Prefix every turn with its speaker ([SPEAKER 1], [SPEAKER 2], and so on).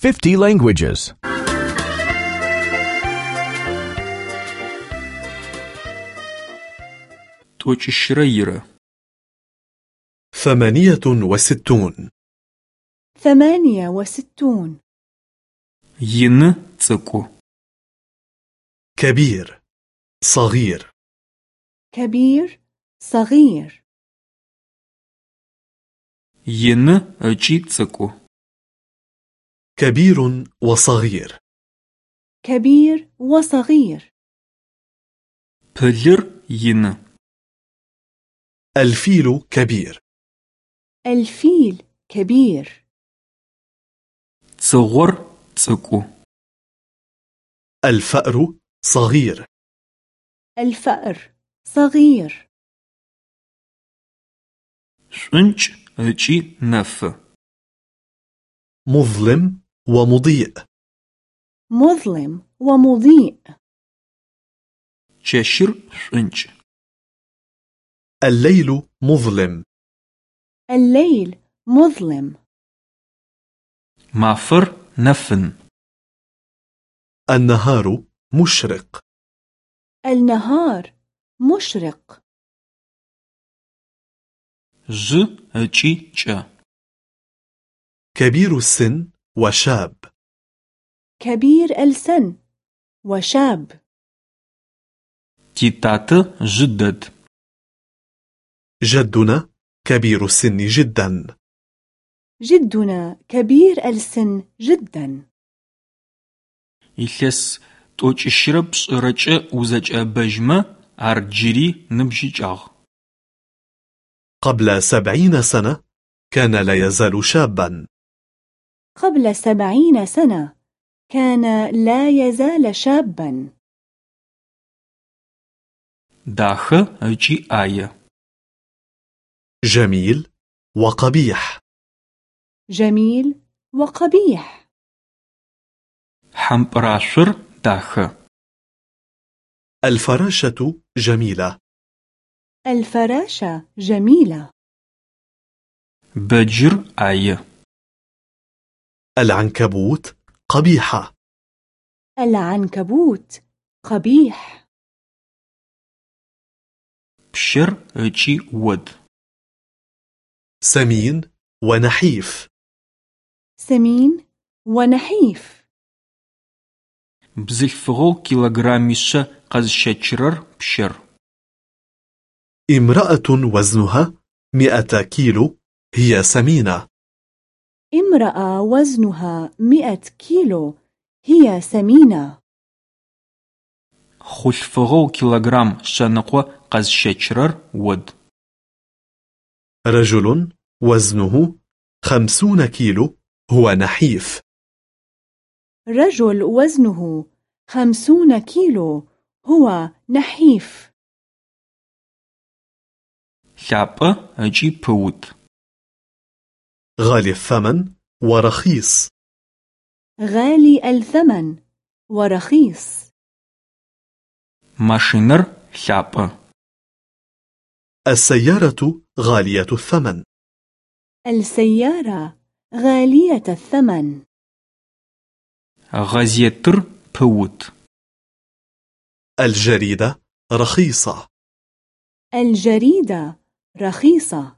[SPEAKER 1] 50 languages.
[SPEAKER 2] 68
[SPEAKER 3] 68 68
[SPEAKER 4] ين تسكو
[SPEAKER 2] كبير. صغير.
[SPEAKER 3] كبير صغير.
[SPEAKER 4] ин икӀи цӀыкӀу
[SPEAKER 2] كبير وصغير.
[SPEAKER 3] كبير وصغير.
[SPEAKER 4] пылыр ин
[SPEAKER 2] الفيل كبير.
[SPEAKER 3] الفيل كبير.
[SPEAKER 4] дзыгъуэр цӀыкӀу
[SPEAKER 2] الفأر صغير.
[SPEAKER 3] الفأر صغير.
[SPEAKER 4] شنج أجي نف.
[SPEAKER 2] مظلم ومضيء.
[SPEAKER 3] مظلم ومضيء.
[SPEAKER 4] تشير شنج
[SPEAKER 2] الليل مظلم.
[SPEAKER 3] الليل مظلم.
[SPEAKER 4] مافر نفن.
[SPEAKER 2] النهار مشرق.
[SPEAKER 3] النهار مشرق.
[SPEAKER 4] ج
[SPEAKER 2] كبير السن وشاب.
[SPEAKER 3] كبير السن وشاب.
[SPEAKER 4] تيتات جدد
[SPEAKER 2] جدنا كبير السن جدا.
[SPEAKER 3] جدنا كبير السن جدا.
[SPEAKER 4] إلس تؤجشرب شرج وزجأبجمة أرجري نبججاغ
[SPEAKER 2] قبل سبعين سنة كان لا يزال شابا.
[SPEAKER 3] قبل سبعين سنة. كان لا يزال شابا.
[SPEAKER 4] داخ جي آي.
[SPEAKER 2] جميل وقبيح.
[SPEAKER 3] جميل وقبيح.
[SPEAKER 4] حمبراشر داخ.
[SPEAKER 2] الفراشة جميلة.
[SPEAKER 3] الفراشة جميلة.
[SPEAKER 4] بجر آية
[SPEAKER 2] العنكبوت قبيحة.
[SPEAKER 3] العنكبوت قبيح.
[SPEAKER 4] بشر اتشي ود
[SPEAKER 2] سمين ونحيف.
[SPEAKER 3] سمين ونحيف.
[SPEAKER 4] بزلفغو كيلوغراميشة قزشتشرر بشر.
[SPEAKER 2] امرأة وزنها مئة كيلو هي سمينة.
[SPEAKER 3] امرأة وزنها مئة كيلو هي سمينة.
[SPEAKER 4] خلفغو كيلوغرام شنقو قز شجرر ود.
[SPEAKER 2] رجل وزنه خمسون كيلو هو نحيف.
[SPEAKER 3] رجل وزنه خمسون كيلو هو نحيف.
[SPEAKER 4] شاب أجي بوت
[SPEAKER 2] غالي الثمن ورخيص.
[SPEAKER 3] غالي الثمن ورخيص.
[SPEAKER 4] ماشينر شابة
[SPEAKER 2] السيارة غالية الثمن.
[SPEAKER 3] السيارة غالية الثمن.
[SPEAKER 4] غازيتر بوت.
[SPEAKER 2] الجريدة رخيصة.
[SPEAKER 3] الجريدة رخيصة.